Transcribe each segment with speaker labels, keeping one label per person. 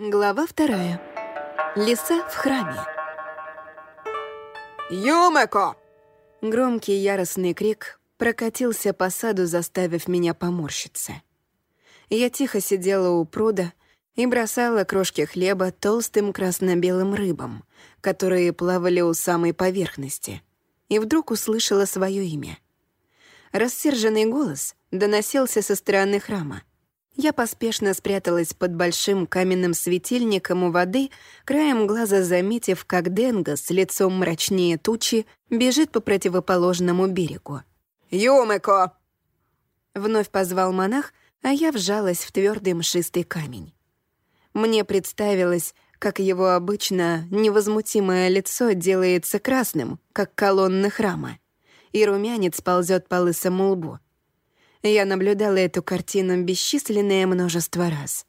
Speaker 1: Глава вторая. Лиса в храме.
Speaker 2: «Юмеко!»
Speaker 1: Громкий яростный крик прокатился по саду, заставив меня поморщиться. Я тихо сидела у пруда и бросала крошки хлеба толстым красно-белым рыбам, которые плавали у самой поверхности, и вдруг услышала свое имя. Рассерженный голос доносился со стороны храма. Я поспешно спряталась под большим каменным светильником у воды, краем глаза заметив, как Денга с лицом мрачнее тучи бежит по противоположному берегу.
Speaker 2: «Юмеко!»
Speaker 1: Вновь позвал монах, а я вжалась в твердый мшистый камень. Мне представилось, как его обычно невозмутимое лицо делается красным, как колонна храма, и румянец ползет по лысому лбу — я наблюдала эту картину бесчисленное множество раз.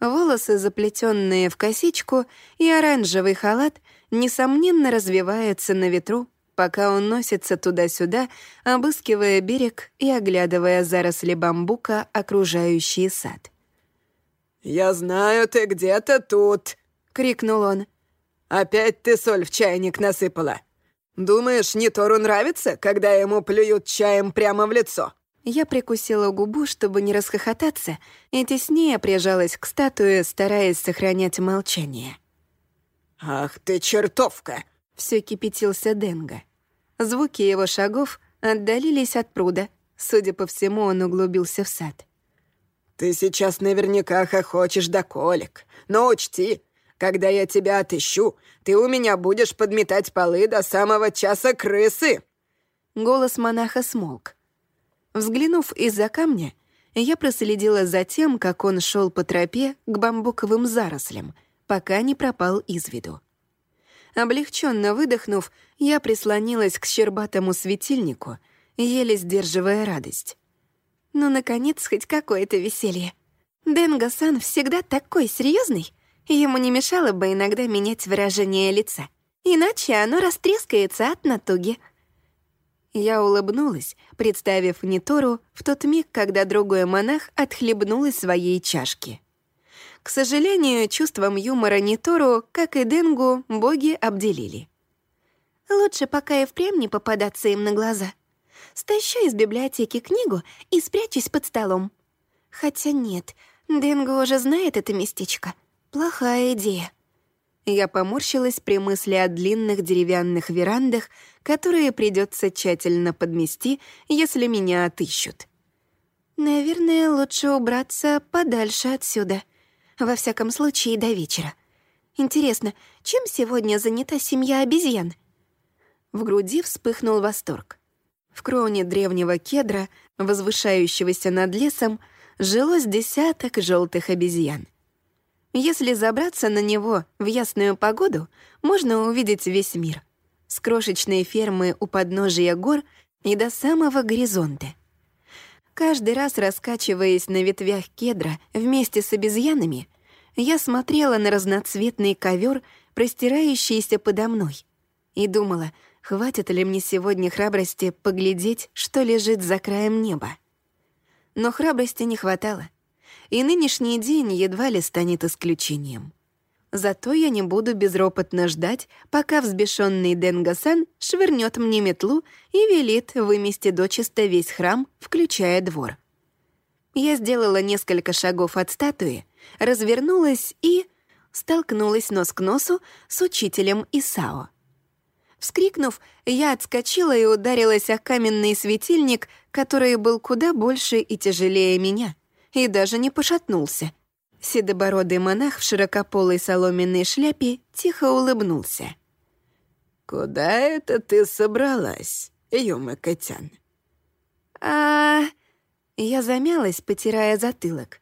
Speaker 1: Волосы, заплетенные в косичку, и оранжевый халат, несомненно, развиваются на ветру, пока он носится туда-сюда, обыскивая берег и оглядывая заросли бамбука, окружающий сад.
Speaker 2: «Я знаю, ты где-то тут!» — крикнул он. «Опять ты соль в чайник насыпала. Думаешь, Нитору нравится, когда ему плюют чаем прямо в лицо?»
Speaker 1: Я прикусила губу, чтобы не расхохотаться, и теснее прижалась к статуе, стараясь сохранять молчание.
Speaker 2: «Ах ты чертовка!»
Speaker 1: — все кипятился Денга. Звуки его шагов отдалились от пруда. Судя по всему, он углубился в сад.
Speaker 2: «Ты сейчас наверняка хохочешь до колик. Но учти, когда я тебя отыщу, ты у меня будешь подметать полы до самого часа крысы!»
Speaker 1: Голос монаха смолк. Взглянув из-за камня, я проследила за тем, как он шел по тропе к бамбуковым зарослям, пока не пропал из виду. Облегченно выдохнув, я прислонилась к щербатому светильнику, еле сдерживая радость. Ну, наконец, хоть какое-то веселье. Денга-сан всегда такой серьезный, ему не мешало бы иногда менять выражение лица, иначе оно растрескается от натуги — я улыбнулась, представив Нитору в тот миг, когда другой монах отхлебнул из своей чашки. К сожалению, чувством юмора Нитору, как и Денгу, боги обделили. Лучше пока и впрямь не попадаться им на глаза. Стащу из библиотеки книгу и спрячусь под столом. Хотя нет, Денгу уже знает это местечко. Плохая идея. Я поморщилась при мысли о длинных деревянных верандах, которые придется тщательно подмести, если меня отыщут. Наверное, лучше убраться подальше отсюда. Во всяком случае, до вечера. Интересно, чем сегодня занята семья обезьян? В груди вспыхнул восторг. В кроне древнего кедра, возвышающегося над лесом, жилось десяток желтых обезьян. Если забраться на него в ясную погоду, можно увидеть весь мир. С крошечной фермы у подножия гор и до самого горизонта. Каждый раз раскачиваясь на ветвях кедра вместе с обезьянами, я смотрела на разноцветный ковер, простирающийся подо мной, и думала, хватит ли мне сегодня храбрости поглядеть, что лежит за краем неба. Но храбрости не хватало и нынешний день едва ли станет исключением. Зато я не буду безропотно ждать, пока взбешенный Денгасан швырнет мне метлу и велит вымести дочисто весь храм, включая двор. Я сделала несколько шагов от статуи, развернулась и столкнулась нос к носу с учителем Исао. Вскрикнув, я отскочила и ударилась о каменный светильник, который был куда больше и тяжелее меня — и даже не пошатнулся. Седобородый монах в широкополой соломенной шляпе тихо улыбнулся.
Speaker 2: «Куда это ты собралась, Юма Котян?»
Speaker 1: «А...» Я замялась, потирая затылок.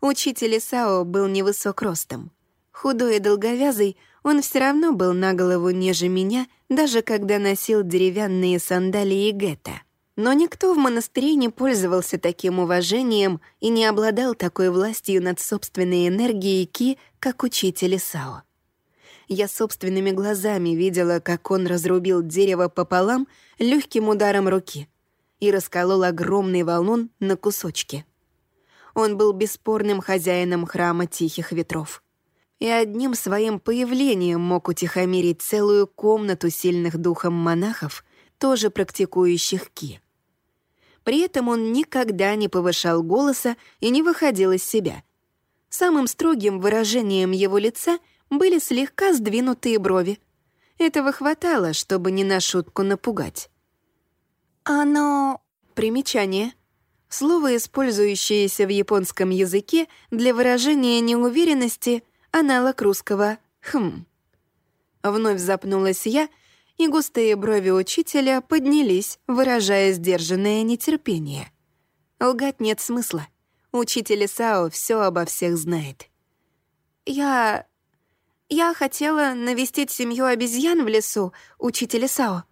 Speaker 1: Учитель Исао был невысок ростом. Худой и долговязый, он все равно был на голову ниже меня, даже когда носил деревянные сандалии гетто. Но никто в монастыре не пользовался таким уважением и не обладал такой властью над собственной энергией Ки, как учитель Исао. Я собственными глазами видела, как он разрубил дерево пополам легким ударом руки и расколол огромный валун на кусочки. Он был бесспорным хозяином храма Тихих Ветров. и одним своим появлением мог утихомирить целую комнату сильных духом монахов, тоже практикующих ки. При этом он никогда не повышал голоса и не выходил из себя. Самым строгим выражением его лица были слегка сдвинутые брови. Этого хватало, чтобы не на шутку напугать. «Оно...» Примечание. Слово, использующееся в японском языке для выражения неуверенности, аналог русского «хм». Вновь запнулась я — и густые брови учителя поднялись, выражая сдержанное нетерпение. Лгать нет смысла. Учитель Исао все обо всех знает. «Я... я хотела навестить семью обезьян в лесу, учитель Исао»,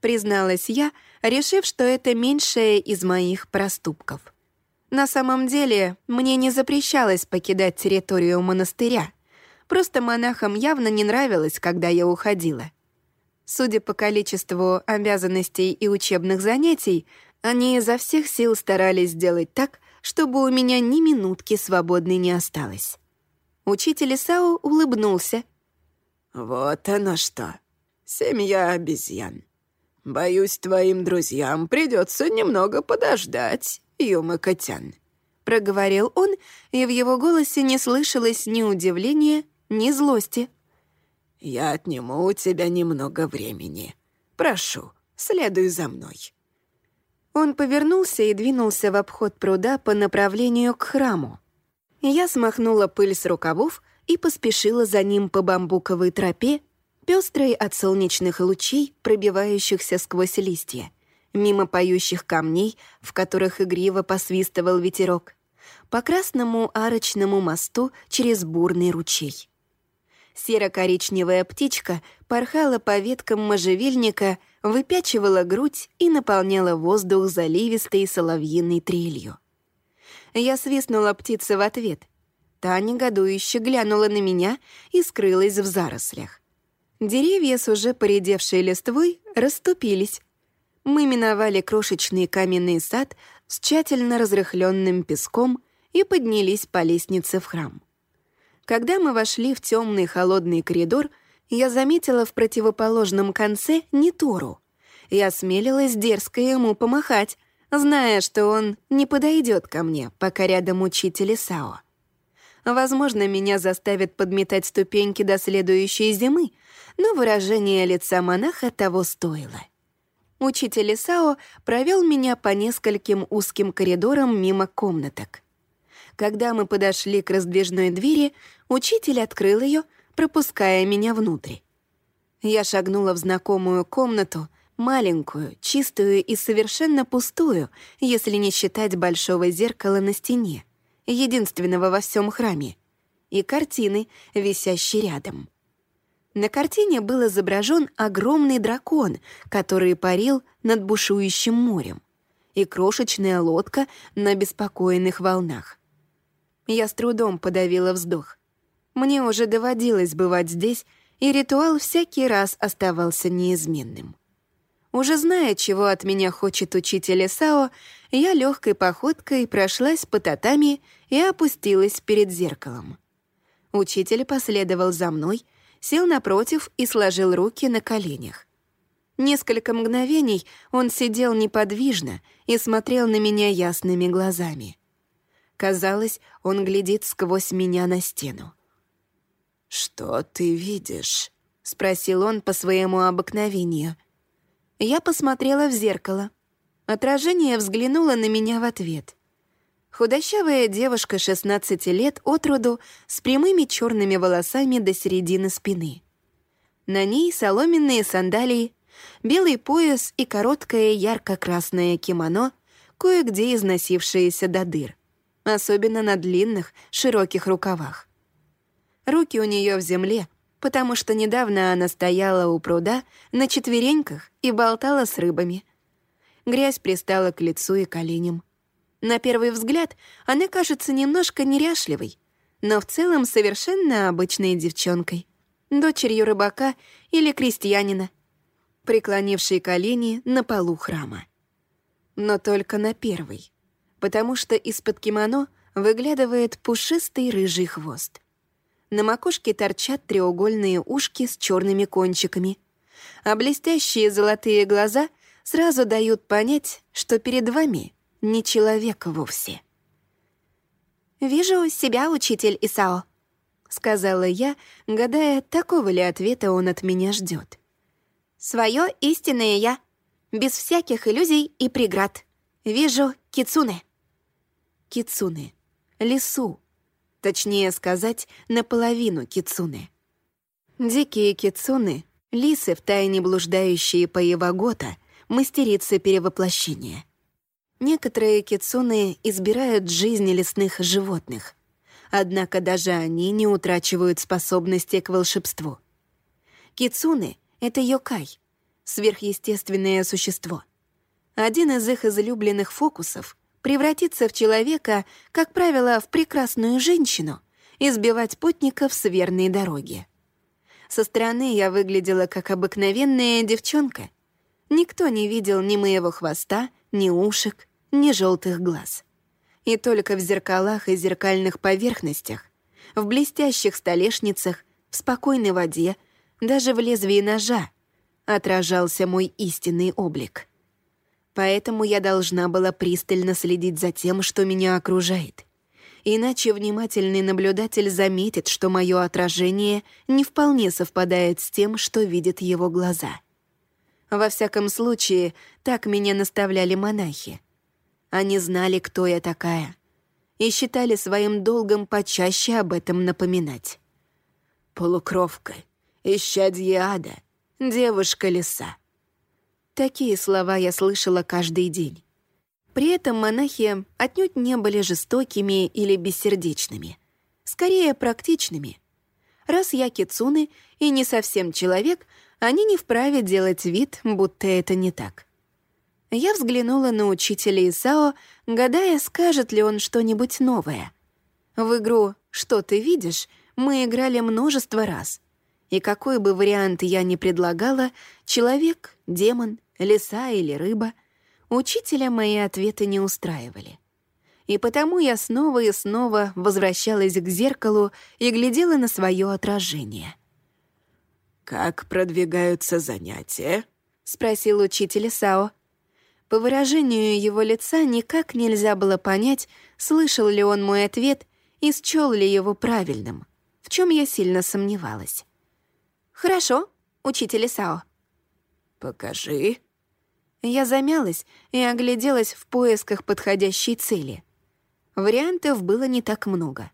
Speaker 1: призналась я, решив, что это меньшее из моих проступков. На самом деле, мне не запрещалось покидать территорию монастыря. Просто монахам явно не нравилось, когда я уходила. Судя по количеству обязанностей и учебных занятий, они изо всех сил старались сделать так, чтобы у меня ни минутки свободной не осталось. Учитель Исао улыбнулся.
Speaker 2: «Вот оно что. Семья обезьян. Боюсь, твоим друзьям придется немного подождать, Юма Котян», — проговорил он, и в его голосе не слышалось ни удивления, ни злости. «Я отниму у тебя немного времени. Прошу, следуй за мной».
Speaker 1: Он повернулся и двинулся в обход пруда по направлению к храму. Я смахнула пыль с рукавов и поспешила за ним по бамбуковой тропе, пестрой от солнечных лучей, пробивающихся сквозь листья, мимо поющих камней, в которых игриво посвистывал ветерок, по красному арочному мосту через бурный ручей. Серо-коричневая птичка порхала по веткам можжевельника, выпячивала грудь и наполняла воздух заливистой соловьиной трелью. Я свистнула птице в ответ. Та негодующе глянула на меня и скрылась в зарослях. Деревья с уже поредевшей листвой расступились. Мы миновали крошечный каменный сад с тщательно разрыхленным песком и поднялись по лестнице в храм. Когда мы вошли в темный холодный коридор, я заметила в противоположном конце Нитору. Я осмелилась дерзко ему помахать, зная, что он не подойдет ко мне, пока рядом учитель Сао. Возможно, меня заставят подметать ступеньки до следующей зимы, но выражение лица монаха того стоило. Учитель Исао провел меня по нескольким узким коридорам мимо комнаток. Когда мы подошли к раздвижной двери, учитель открыл ее, пропуская меня внутрь. Я шагнула в знакомую комнату, маленькую, чистую и совершенно пустую, если не считать большого зеркала на стене, единственного во всем храме, и картины, висящей рядом. На картине был изображен огромный дракон, который парил над бушующим морем, и крошечная лодка на беспокойных волнах. Я с трудом подавила вздох. Мне уже доводилось бывать здесь, и ритуал всякий раз оставался неизменным. Уже зная, чего от меня хочет учитель Исао, я легкой походкой прошлась по татами и опустилась перед зеркалом. Учитель последовал за мной, сел напротив и сложил руки на коленях. Несколько мгновений он сидел неподвижно и смотрел на меня ясными глазами. Казалось, он глядит сквозь меня на стену.
Speaker 2: «Что ты видишь?»
Speaker 1: — спросил он по своему обыкновению. Я посмотрела в зеркало. Отражение взглянуло на меня в ответ. Худощавая девушка 16 лет от роду с прямыми черными волосами до середины спины. На ней соломенные сандалии, белый пояс и короткое ярко-красное кимоно, кое-где износившееся до дыр особенно на длинных, широких рукавах. Руки у нее в земле, потому что недавно она стояла у пруда на четвереньках и болтала с рыбами. Грязь пристала к лицу и коленям. На первый взгляд она кажется немножко неряшливой, но в целом совершенно обычной девчонкой, дочерью рыбака или крестьянина, преклонившей колени на полу храма. Но только на первый потому что из-под кимоно выглядывает пушистый рыжий хвост. На макушке торчат треугольные ушки с черными кончиками, а блестящие золотые глаза сразу дают понять, что перед вами не человек вовсе. «Вижу себя, учитель Исао», — сказала я, гадая, такого ли ответа он от меня ждет. «Своё истинное я, без всяких иллюзий и преград. Вижу кицуне». Кицуне. Лису. Точнее сказать, наполовину кицуне. Дикие кицуны — лисы, втайне блуждающие по Ивагота, мастерицы перевоплощения — Некоторые кицуны избирают жизнь лесных животных. Однако даже они не утрачивают способности к волшебству. Кицуны — это йокай, сверхъестественное существо. Один из их излюбленных фокусов — превратиться в человека, как правило, в прекрасную женщину, и сбивать путников с верной дороги. Со стороны я выглядела как обыкновенная девчонка. Никто не видел ни моего хвоста, ни ушек, ни желтых глаз. И только в зеркалах и зеркальных поверхностях, в блестящих столешницах, в спокойной воде, даже в лезвии ножа отражался мой истинный облик. Поэтому я должна была пристально следить за тем, что меня окружает. Иначе внимательный наблюдатель заметит, что мое отражение не вполне совпадает с тем, что видят его глаза. Во всяком случае, так меня наставляли монахи — они знали, кто я такая, и считали своим долгом почаще об этом напоминать. «Полукровка, исчадье ада, девушка-лиса». Такие слова я слышала каждый день. При этом монахи отнюдь не были жестокими или бессердечными. Скорее, практичными. Раз я кицуны и не совсем человек, они не вправе делать вид, будто это не так. Я взглянула на учителя Исао, гадая, скажет ли он что-нибудь новое. В игру «Что ты видишь?» мы играли множество раз. И какой бы вариант я ни предлагала, человек, демон, лиса или рыба, учителя мои ответы не устраивали. И потому я снова и снова возвращалась к зеркалу и глядела на свое отражение.
Speaker 2: «Как продвигаются занятия?»
Speaker 1: — спросил учитель Сао. По выражению его лица никак нельзя было понять, слышал ли он мой ответ и счел ли его правильным, в чем я сильно сомневалась. «Хорошо, учитель Исао».
Speaker 2: «Покажи».
Speaker 1: Я замялась и огляделась в поисках подходящей цели. Вариантов было не так много.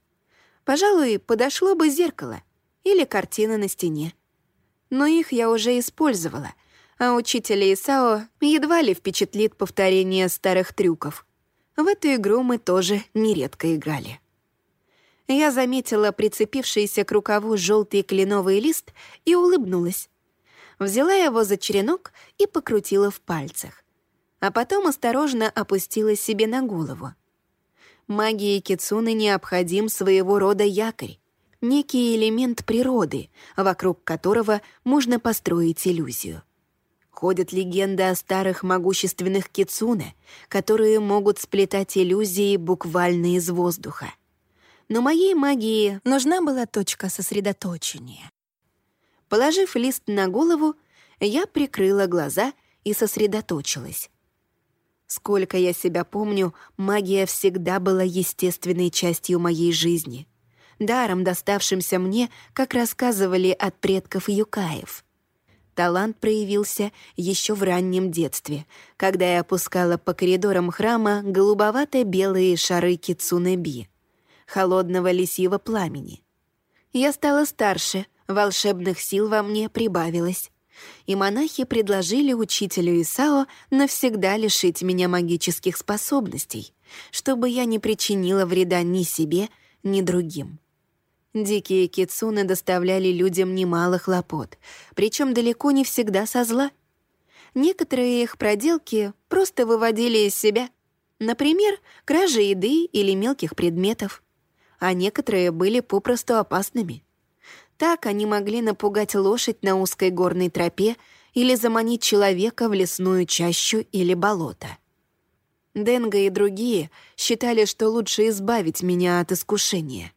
Speaker 1: Пожалуй, подошло бы зеркало или картина на стене. Но их я уже использовала — а учителя Исао едва ли впечатлит повторение старых трюков. В эту игру мы тоже нередко играли. Я заметила прицепившийся к рукаву желтый кленовый лист и улыбнулась. Взяла его за черенок и покрутила в пальцах. А потом осторожно опустила себе на голову. Магии Кицуны необходим своего рода якорь, некий элемент природы, вокруг которого можно построить иллюзию. Ходят легенды о старых могущественных кицуне, которые могут сплетать иллюзии буквально из воздуха. Но моей магии нужна была точка сосредоточения. Положив лист на голову, я прикрыла глаза и сосредоточилась. Сколько я себя помню, магия всегда была естественной частью моей жизни, даром доставшимся мне, как рассказывали от предков Юкаев — Талант проявился еще в раннем детстве, когда я опускала по коридорам храма голубовато-белые шары кицунеби, холодного лисьего пламени. Я стала старше, волшебных сил во мне прибавилось, и монахи предложили учителю Исао навсегда лишить меня магических способностей, чтобы я не причинила вреда ни себе, ни другим. Дикие кицуны доставляли людям немало хлопот, причем далеко не всегда со зла. Некоторые их проделки просто выводили из себя. Например, кражи еды или мелких предметов. А некоторые были попросту опасными. Так они могли напугать лошадь на узкой горной тропе или заманить человека в лесную чащу или болото. Денга и другие считали, что лучше избавить меня от искушения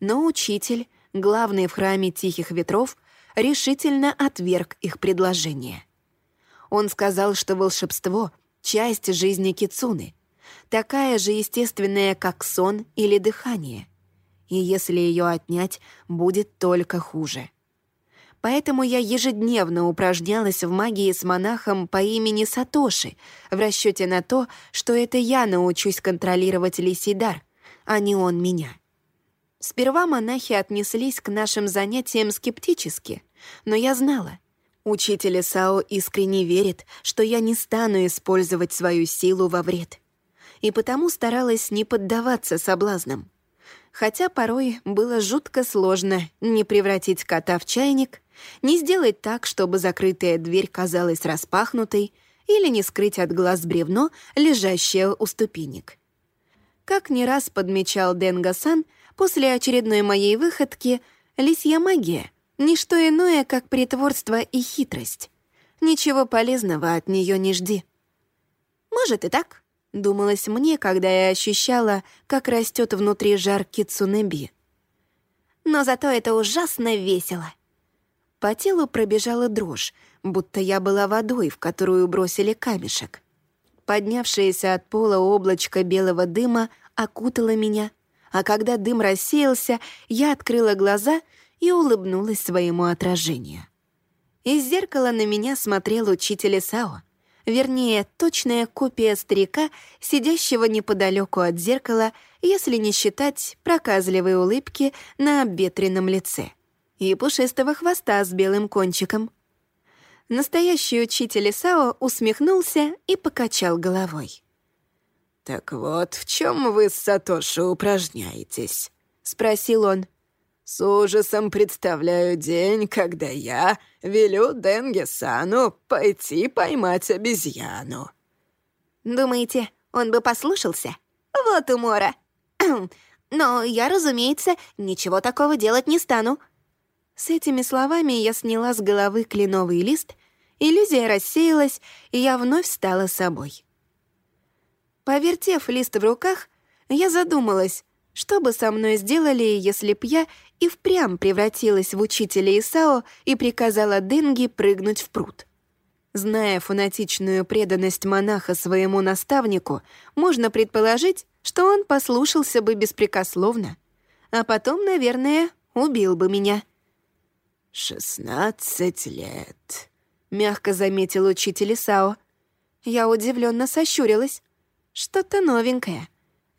Speaker 1: но учитель главный в храме Тихих Ветров, решительно отверг их предложение. Он сказал, что волшебство — часть жизни Кицуны, такая же естественная, как сон или дыхание. И если ее отнять, будет только хуже. Поэтому я ежедневно упражнялась в магии с монахом по имени Сатоши, в расчете на то, что это я научусь контролировать лисий а не он меня. Сперва монахи отнеслись к нашим занятиям скептически, но я знала. Учитель Сао искренне верит, что я не стану использовать свою силу во вред. И потому старалась не поддаваться соблазнам. Хотя порой было жутко сложно не превратить кота в чайник, не сделать так, чтобы закрытая дверь казалась распахнутой, или не скрыть от глаз бревно, лежащее у ступенек. Как не раз подмечал Денгасан, После очередной моей выходки лисья магия — ничто иное, как притворство и хитрость. Ничего полезного от нее не жди. «Может и так», — думалось мне, когда я ощущала, как растет внутри жар кицунеби. «Но зато это ужасно весело». По телу пробежала дрожь, будто я была водой, в которую бросили камешек. Поднявшееся от пола облачко белого дыма окутало меня, а когда дым рассеялся, я открыла глаза и улыбнулась своему отражению. Из зеркала на меня смотрел учитель Сао, вернее, точная копия старика, сидящего неподалеку от зеркала, если не считать проказливой улыбки на обветренном лице и пушистого хвоста с белым кончиком. Настоящий учитель Сао усмехнулся и покачал головой.
Speaker 2: «Так вот, в чем вы с Сатоши упражняетесь?» — спросил он. «С ужасом представляю день, когда я велю Денге-сану пойти поймать обезьяну».
Speaker 1: «Думаете, он бы послушался? Вот умора. Но я, разумеется, ничего такого делать не стану». С этими словами я сняла с головы кленовый лист, иллюзия рассеялась, и я вновь стала собой. Повертев лист в руках, я задумалась, что бы со мной сделали, если б я и впрямь превратилась в учителя Исао и приказала Денги прыгнуть в пруд. Зная фанатичную преданность монаха своему наставнику, можно предположить, что он послушался бы беспрекословно, а потом, наверное, убил бы меня.
Speaker 2: «Шестнадцать лет», —
Speaker 1: мягко заметил учитель Исао. Я удивленно сощурилась. Что-то новенькое.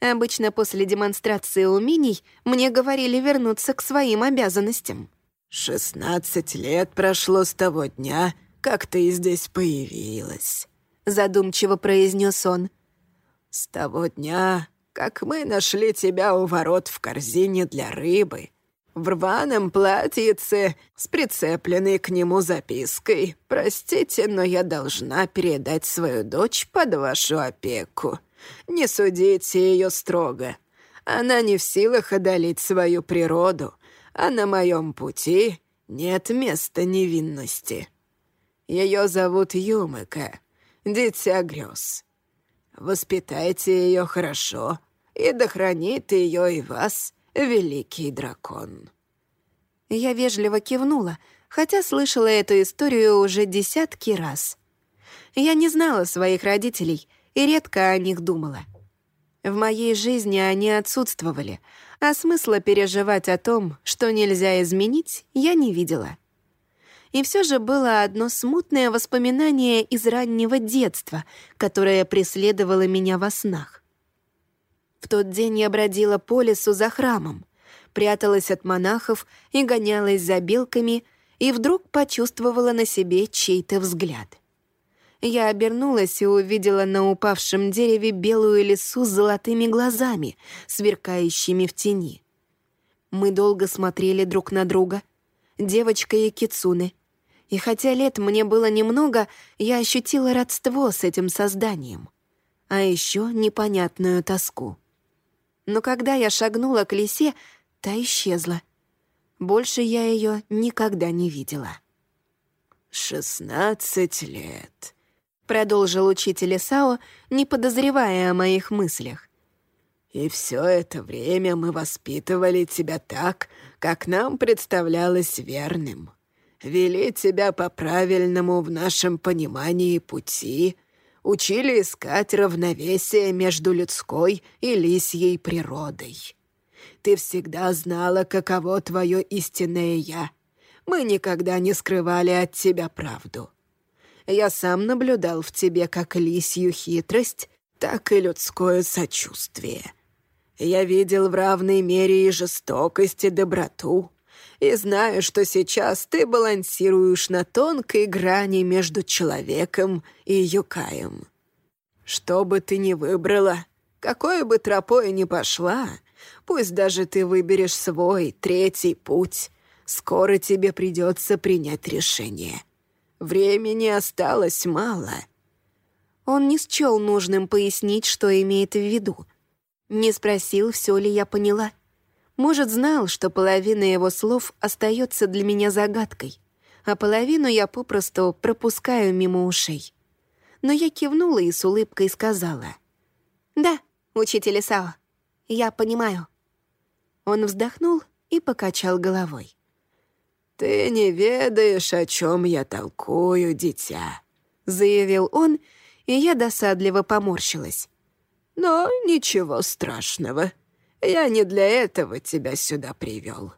Speaker 1: Обычно после демонстрации умений мне говорили вернуться к своим обязанностям.
Speaker 2: «Шестнадцать лет прошло с того дня, как ты здесь появилась», — задумчиво произнес он. «С того дня, как мы нашли тебя у ворот в корзине для рыбы, в рваном платьице с прицепленной к нему запиской. «Простите, но я должна передать свою дочь под вашу опеку. Не судите ее строго. Она не в силах одолеть свою природу, а на моем пути нет места невинности. Ее зовут Юмыка, дитя грез. Воспитайте ее хорошо, и дохранит ее и вас великий дракон».
Speaker 1: Я вежливо кивнула, хотя слышала эту историю уже десятки раз. Я не знала своих родителей — и редко о них думала. В моей жизни они отсутствовали, а смысла переживать о том, что нельзя изменить, я не видела. И все же было одно смутное воспоминание из раннего детства, которое преследовало меня во снах. В тот день я бродила по лесу за храмом, пряталась от монахов и гонялась за белками, и вдруг почувствовала на себе чей-то взгляд. Я обернулась и увидела на упавшем дереве белую лису с золотыми глазами, сверкающими в тени. Мы долго смотрели друг на друга, девочка и кицуны. И хотя лет мне было немного, я ощутила родство с этим созданием. А еще непонятную тоску. Но когда я шагнула к лисе, та исчезла. Больше я ее никогда не видела.
Speaker 2: «Шестнадцать лет»,
Speaker 1: продолжил учитель Исао, не подозревая о моих мыслях. И все это время мы воспитывали тебя так, как нам представлялось верным. Вели тебя по правильному в нашем понимании пути, учили искать равновесие между людской и лисьей природой. Ты всегда знала, каково твое истинное «я». Мы никогда не скрывали от тебя правду. Я сам наблюдал в тебе как лисью хитрость, так и людское сочувствие. Я видел в равной мере и жестокость, и доброту, и знаю, что сейчас ты балансируешь на тонкой грани между человеком и юкаем. Что бы ты ни выбрала, какой бы тропой ни пошла, пусть даже ты выберешь свой третий путь, скоро тебе придется принять решение. Времени осталось мало.
Speaker 3: Он не счел нужным пояснить, что имеет в виду. Не спросил, все ли я поняла. Может, знал, что половина его слов остается для меня загадкой, а половину я попросту пропускаю мимо ушей. Но я кивнула и с улыбкой сказала. «Да, учитель Исао, я понимаю». Он вздохнул и покачал головой.
Speaker 1: «Ты не ведаешь, о чем я толкую, дитя», — заявил он, и я досадливо поморщилась. «Но ничего страшного. Я не для этого тебя сюда привел».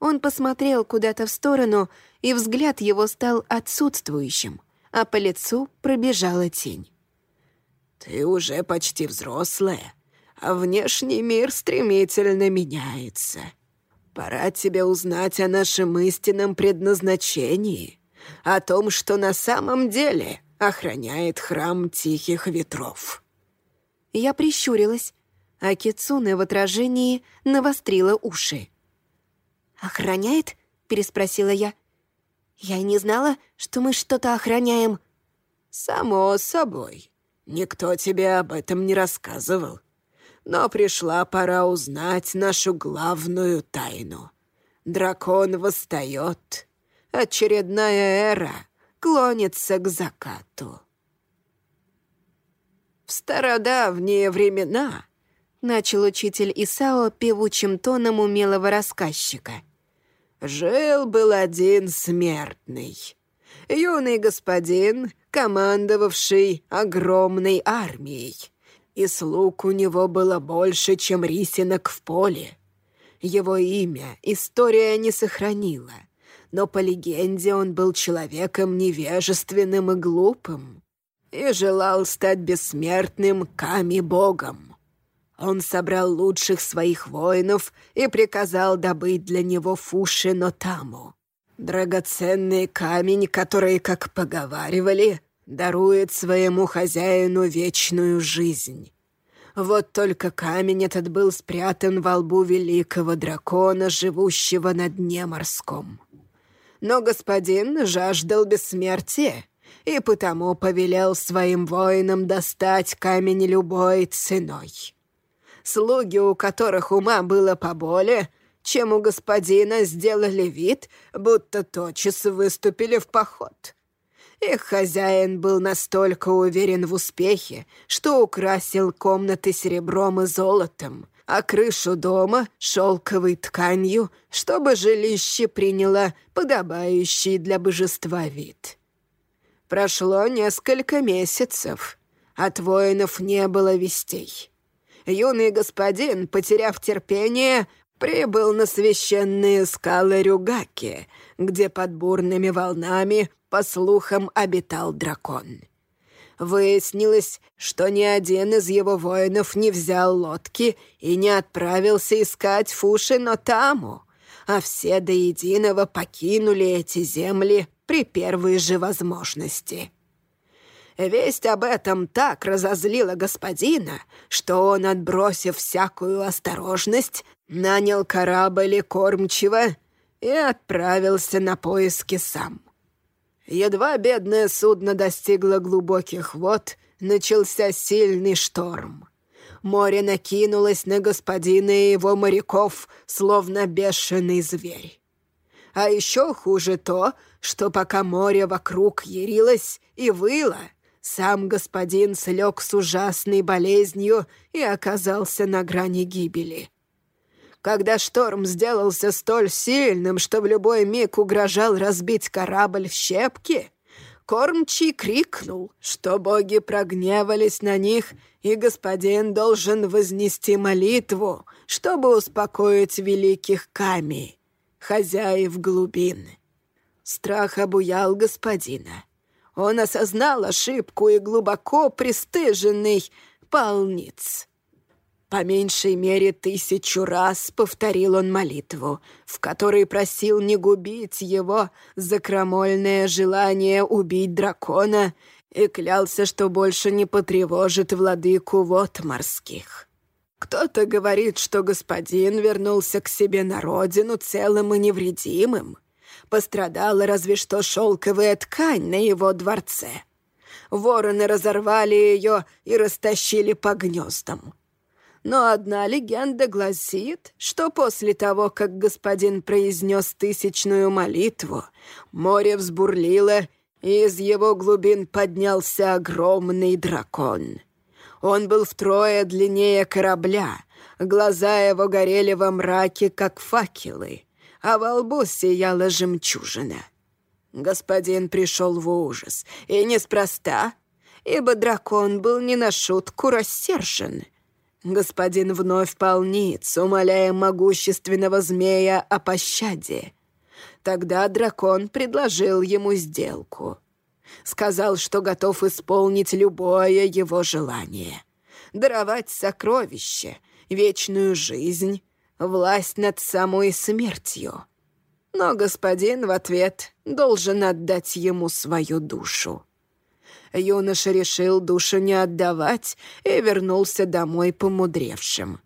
Speaker 3: Он посмотрел куда-то в сторону, и взгляд его стал отсутствующим, а по лицу пробежала тень.
Speaker 1: «Ты уже почти взрослая, а внешний мир стремительно меняется. Пора тебе узнать о нашем истинном предназначении, о том, что на самом деле охраняет храм Тихих Ветров».
Speaker 3: Я прищурилась, а Кицуне в отражении навострила уши. «Охраняет?» — переспросила я. «Я и не знала, что мы что-то охраняем».
Speaker 1: «Само собой. Никто тебе об этом не рассказывал. Но пришла пора узнать нашу главную тайну. Дракон восстает. Очередная эра клонится к закату». В стародавние времена начал учитель Исао певучим тоном умелого рассказчика. «Жил-был один смертный, юный господин, командовавший огромной армией, и слуг у него было больше, чем рисинок в поле. Его имя история не сохранила, но по легенде он был человеком невежественным и глупым и желал стать бессмертным Ками-богом. Он собрал лучших своих воинов и приказал добыть для него фуши Нотаму. Драгоценный камень, который, как поговаривали, дарует своему хозяину вечную жизнь. Вот только камень этот был спрятан во лбу великого дракона, живущего на дне морском. Но господин жаждал бессмертия и потому повелел своим воинам достать камень любой ценой слуги, у которых ума было поболее, чем у господина, сделали вид, будто тотчас выступили в поход. Их хозяин был настолько уверен в успехе, что украсил комнаты серебром и золотом, а крышу дома — шелковой тканью, чтобы жилище приняло подобающий для божества вид. Прошло несколько месяцев. От воинов не было вестей юный господин, потеряв терпение, прибыл на священные скалы Рюгаки, где под бурными волнами, по слухам, обитал дракон. Выяснилось, что ни один из его воинов не взял лодки и не отправился искать Фуши Нотаму, а все до единого покинули эти земли при первой же возможности. Весть об этом так разозлила господина, что он, отбросив всякую осторожность, нанял корабль и кормчего и отправился на поиски сам. Едва бедное судно достигло глубоких вод, начался сильный шторм. Море накинулось на господина и его моряков, словно бешеный зверь. А еще хуже то, что пока море вокруг ярилось и выло — Сам господин слег с ужасной болезнью и оказался на грани гибели. Когда шторм сделался столь сильным, что в любой миг угрожал разбить корабль в щепки, кормчий крикнул, что боги прогневались на них, и господин должен вознести молитву, чтобы успокоить великих Ками, хозяев глубин. Страх обуял господина. Он осознал ошибку и глубоко пристыженный полниц. По меньшей мере тысячу раз повторил он молитву, в которой просил не губить его за крамольное желание убить дракона и клялся, что больше не потревожит владыку вод морских. Кто-то говорит, что господин вернулся к себе на родину целым и невредимым. Пострадала разве что шелковая ткань на его дворце. Вороны разорвали ее и растащили по гнездам. Но одна легенда гласит, что после того, как господин произнес тысячную молитву, море взбурлило, и из его глубин поднялся огромный дракон. Он был втрое длиннее корабля, глаза его горели во мраке, как факелы, а во лбу сияла жемчужина. Господин пришел в ужас, и неспроста, ибо дракон был не на шутку рассержен — Господин вновь полниц, умоляя могущественного змея о пощаде. Тогда дракон предложил ему сделку. Сказал, что готов исполнить любое его желание. Даровать сокровище, вечную жизнь, власть над самой смертью. Но господин в ответ должен отдать ему свою душу юноша решил душу не отдавать и вернулся домой помудревшим.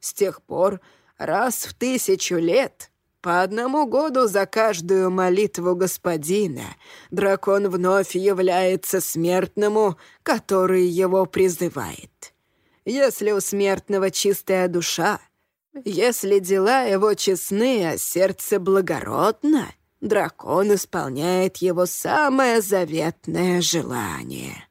Speaker 1: С тех пор раз в тысячу лет, по одному году за каждую молитву господина, дракон вновь является смертному, который его призывает. Если у смертного чистая душа, если дела его честны, а сердце благородно — дракон исполняет его самое заветное желание.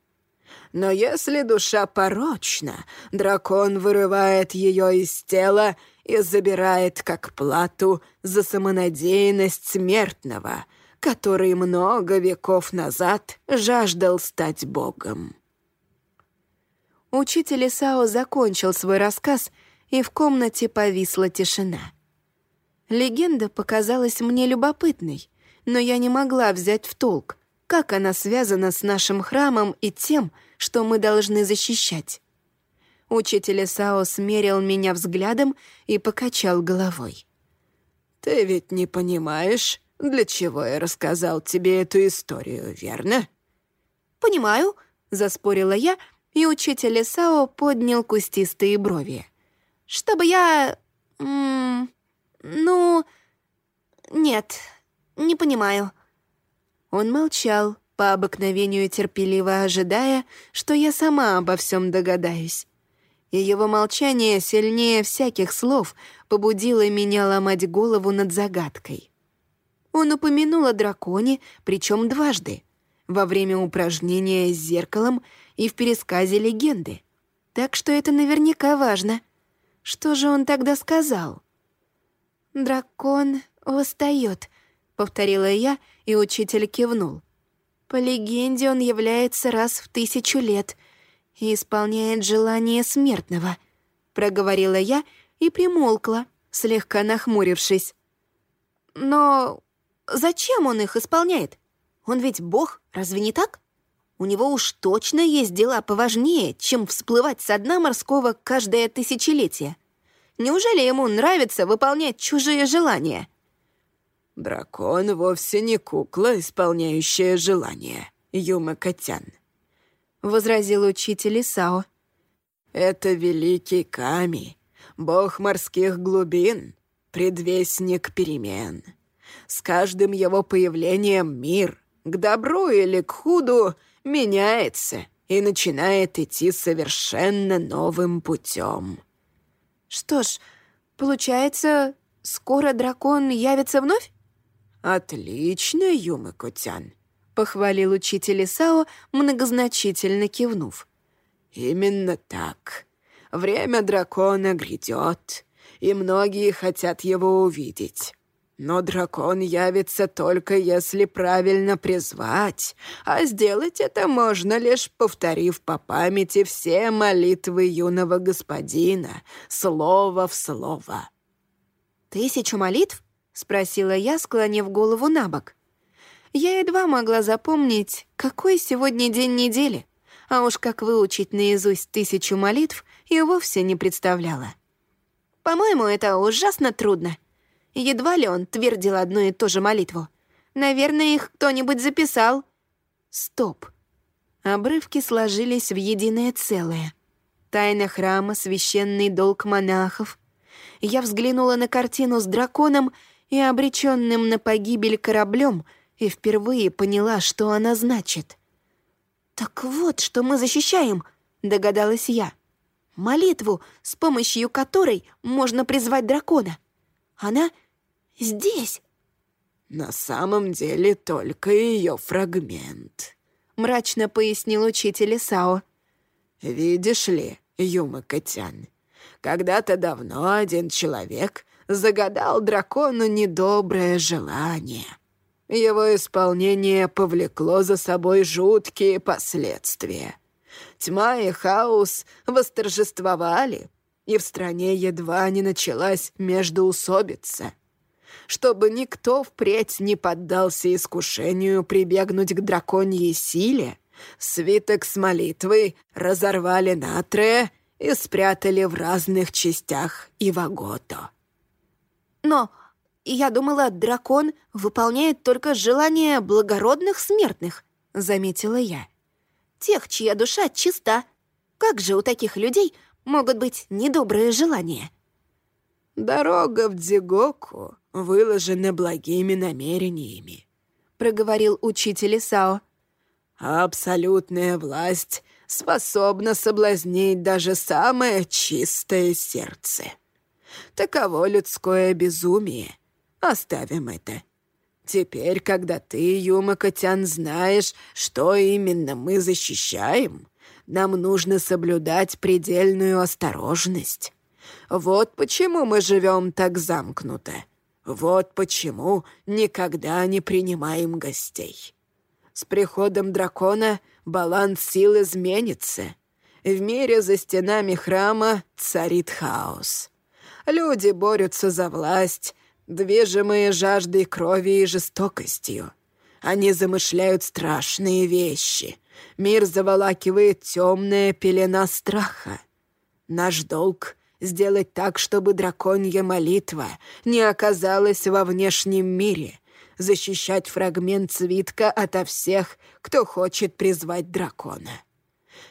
Speaker 1: Но если душа порочна, дракон вырывает ее из тела и забирает как плату за самонадеянность смертного, который много веков назад жаждал стать богом.
Speaker 4: Учитель Исао закончил свой рассказ, и в комнате повисла тишина. Легенда показалась мне любопытной, но я не могла взять в толк, как она связана с нашим храмом и тем, что мы должны защищать. Учитель Сао смерил меня взглядом и покачал головой.
Speaker 1: «Ты ведь не понимаешь, для чего я рассказал тебе эту историю, верно?»
Speaker 4: «Понимаю», — заспорила я, и учитель Сао поднял кустистые брови. «Чтобы я... М -м, «Ну... нет, не понимаю». Он молчал, по обыкновению терпеливо ожидая, что я сама обо всем догадаюсь. И его молчание сильнее всяких слов побудило меня ломать голову над загадкой. Он упомянул о драконе, причем дважды, во время упражнения с зеркалом и в пересказе легенды. Так что это наверняка важно. Что же он тогда сказал? «Дракон восстает», — повторила я, и учитель кивнул. «По легенде он является раз в тысячу лет и исполняет желание смертного», — проговорила я и примолкла, слегка нахмурившись. «Но зачем он их исполняет? Он ведь бог, разве не так? У него уж точно есть дела поважнее, чем всплывать со дна морского каждое тысячелетие. Неужели ему нравится выполнять чужие желания?»
Speaker 1: «Дракон вовсе не кукла, исполняющая желания, Юма Котян», — возразил учитель Исао. «Это великий Ками, бог морских глубин, предвестник перемен. С каждым его появлением мир, к добру или к худу, меняется и начинает идти совершенно новым путем».
Speaker 4: Что ж, получается, скоро дракон явится вновь?
Speaker 1: Отлично, Юмы Кутян,
Speaker 5: похвалил учитель Исао, многозначительно кивнув.
Speaker 1: «Именно так. Время дракона грядет, и многие хотят его увидеть. Но дракон явится только если правильно призвать, а сделать это можно лишь повторив по памяти все молитвы юного господина, слово в слово».
Speaker 5: «Тысячу молитв?» — спросила я, склонив голову на бок. Я едва могла запомнить, какой сегодня день недели, а уж как выучить наизусть тысячу молитв и вовсе не представляла. По-моему, это ужасно трудно. Едва ли он твердил одну и ту же молитву. Наверное, их кто-нибудь записал. Стоп. Обрывки сложились в единое целое. Тайна храма, священный долг монахов. Я взглянула на картину с драконом и обреченным на погибель кораблем и впервые поняла, что она значит. «Так вот, что мы защищаем», — догадалась я. «Молитву, с помощью которой можно призвать дракона. Она здесь».
Speaker 1: «На самом деле только ее фрагмент», —
Speaker 5: мрачно пояснил учитель Исао.
Speaker 1: «Видишь ли, Юма Котян, когда-то давно один человек загадал дракону недоброе желание. Его исполнение повлекло за собой жуткие последствия. Тьма и хаос восторжествовали, и в стране едва не началась междоусобица. Чтобы никто впредь не поддался искушению прибегнуть к драконьей силе, свиток с молитвой разорвали на трое и спрятали в разных частях Ивагото.
Speaker 5: Но я думала, дракон выполняет только желания благородных смертных, заметила я. Тех, чья душа чиста. Как же у таких людей могут быть недобрые желания?
Speaker 1: Дорога в Дзигоку выложена благими намерениями, проговорил учитель Исао. Абсолютная власть способна соблазнить даже самое чистое сердце. Таково людское безумие. Оставим это. Теперь, когда ты, Юма Котян, знаешь, что именно мы защищаем, нам нужно соблюдать предельную осторожность. Вот почему мы живем так замкнуто. Вот почему никогда не принимаем гостей. С приходом дракона баланс сил изменится. В мире за стенами храма царит хаос. Люди борются за власть, движимые жаждой крови и жестокостью. Они замышляют страшные вещи. Мир заволакивает темная пелена страха. Наш долг — сделать так, чтобы драконья молитва не оказалась во внешнем мире, защищать фрагмент свитка ото всех, кто хочет призвать дракона.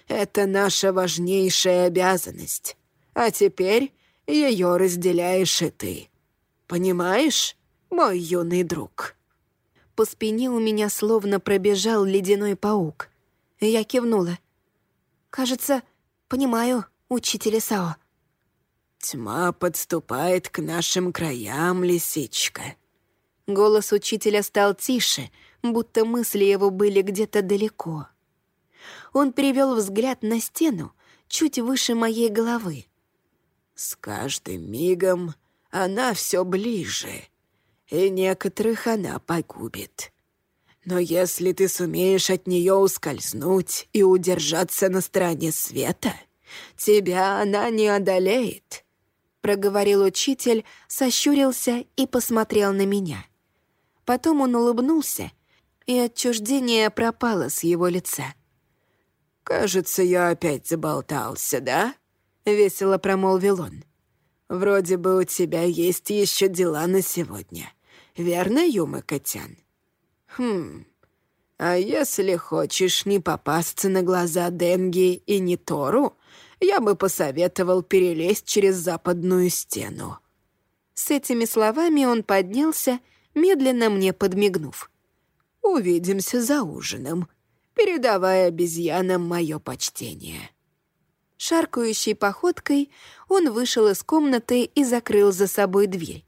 Speaker 1: Это наша важнейшая обязанность. А теперь ее разделяешь и ты. Понимаешь, мой юный друг?»
Speaker 5: По спине у меня словно пробежал ледяной паук. Я кивнула. «Кажется, понимаю, учитель Сао».
Speaker 1: «Тьма подступает к нашим краям, лисичка».
Speaker 5: Голос учителя стал тише, будто мысли его были где-то далеко. Он перевел взгляд на стену, чуть выше моей головы.
Speaker 1: С каждым мигом она все ближе, и некоторых она погубит. Но если ты сумеешь от нее ускользнуть и удержаться на стороне света, тебя она не одолеет», — проговорил учитель, сощурился и посмотрел на меня. Потом он улыбнулся, и отчуждение пропало с его лица. «Кажется, я опять заболтался, да?» — весело промолвил он. «Вроде бы у тебя есть еще дела на сегодня. Верно, Юма Котян?» «Хм... А если хочешь не попасться на глаза Денги и Нитору, я бы посоветовал перелезть через западную стену». С этими словами он поднялся, медленно мне подмигнув. «Увидимся за ужином. Передавай обезьянам мое почтение». Шаркающей походкой он вышел из комнаты и закрыл за собой дверь.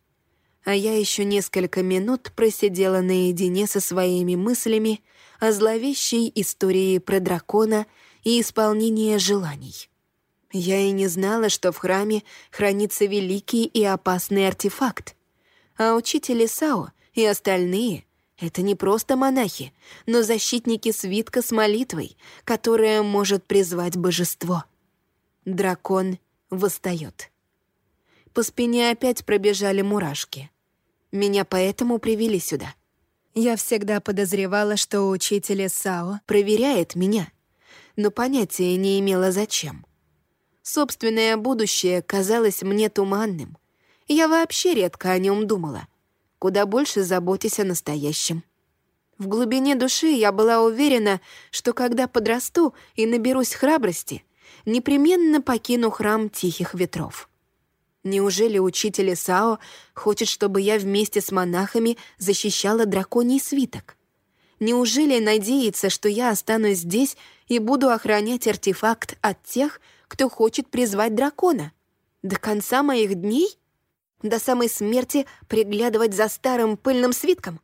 Speaker 1: а я еще несколько минут просидела наедине со своими мыслями о зловещей истории про дракона и исполнение желаний. Я и не знала, что в храме хранится великий и опасный артефакт. А учители Сао и остальные — это не просто монахи, но защитники свитка с молитвой, которая может призвать божество. Дракон восстает. По спине опять пробежали мурашки. Меня поэтому привели сюда. Я всегда подозревала, что учитель Сао проверяет меня, но понятия не имела зачем. Собственное будущее казалось мне туманным. Я вообще редко о нем думала. Куда больше заботясь о настоящем. В глубине души я была уверена, что когда подрасту и наберусь храбрости, непременно покину храм тихих ветров. Неужели учитель Сао хочет, чтобы я вместе с монахами защищала драконий свиток? Неужели надеется, что я останусь здесь и буду охранять артефакт от тех, кто хочет призвать дракона? До конца моих дней? До самой смерти приглядывать за старым пыльным свитком?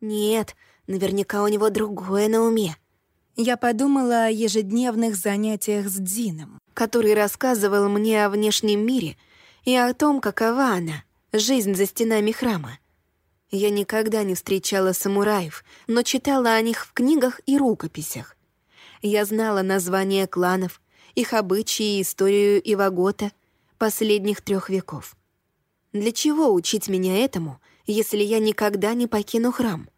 Speaker 1: Нет, наверняка у него другое на уме. Я подумала о ежедневных занятиях с Дзином, который рассказывал мне о внешнем мире — и о том, какова она, жизнь за стенами храма. Я никогда не встречала самураев, но читала о них в книгах и рукописях. Я знала названия кланов, их обычаи и историю Ивагота последних трех веков. Для чего учить меня этому, если я никогда не покину храм?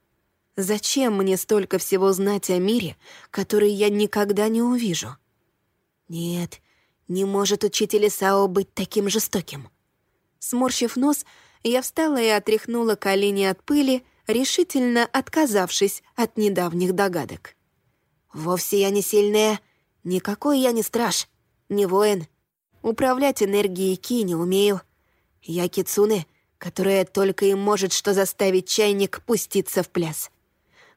Speaker 1: Зачем мне столько всего знать о мире, который я никогда не увижу? Нет, не может учитель Исао быть таким жестоким. Сморщив нос, я встала и отряхнула колени от пыли, решительно отказавшись от недавних догадок. «Вовсе я не сильная. Никакой я не страж. Не воин. Управлять энергией Ки не умею. Я кицуны, которая только и может что заставить чайник пуститься в пляс.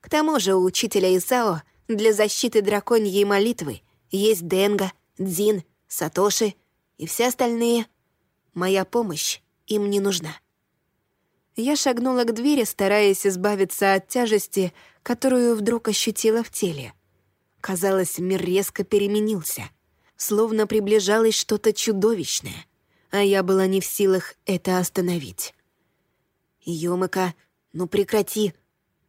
Speaker 1: К тому же у учителя Исао для защиты драконьей молитвы есть Денга, Дзин — Сатоши и все остальные. Моя помощь им не нужна. Я шагнула к двери, стараясь избавиться от тяжести, которую вдруг ощутила в теле. Казалось, мир резко переменился, словно приближалось что-то чудовищное, а я была не в силах это остановить. «Юмыка, ну прекрати.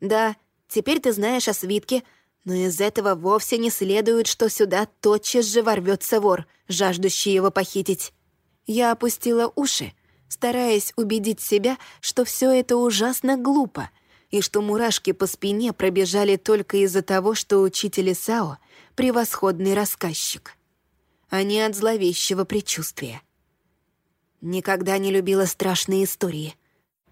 Speaker 1: Да, теперь ты знаешь о свитке, но из этого вовсе не следует, что сюда тотчас же ворвется вор, жаждущий его похитить. Я опустила уши, стараясь убедить себя, что все это ужасно глупо, и что мурашки по спине пробежали только из-за того, что учитель Исао — превосходный рассказчик, а не от зловещего предчувствия. Никогда не любила страшные истории.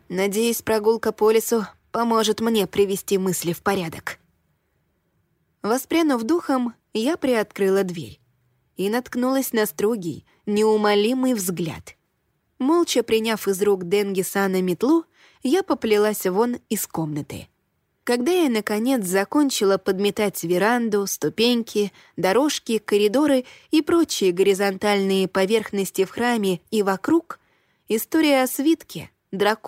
Speaker 1: Надеюсь, прогулка по лесу поможет мне привести мысли в порядок. Воспрянув духом, я приоткрыла дверь и наткнулась на строгий, неумолимый взгляд. Молча приняв из рук Денги Сана метлу, я поплелась вон из комнаты. Когда я, наконец, закончила подметать веранду, ступеньки, дорожки, коридоры и прочие горизонтальные поверхности в храме и вокруг, история о свитке, драконе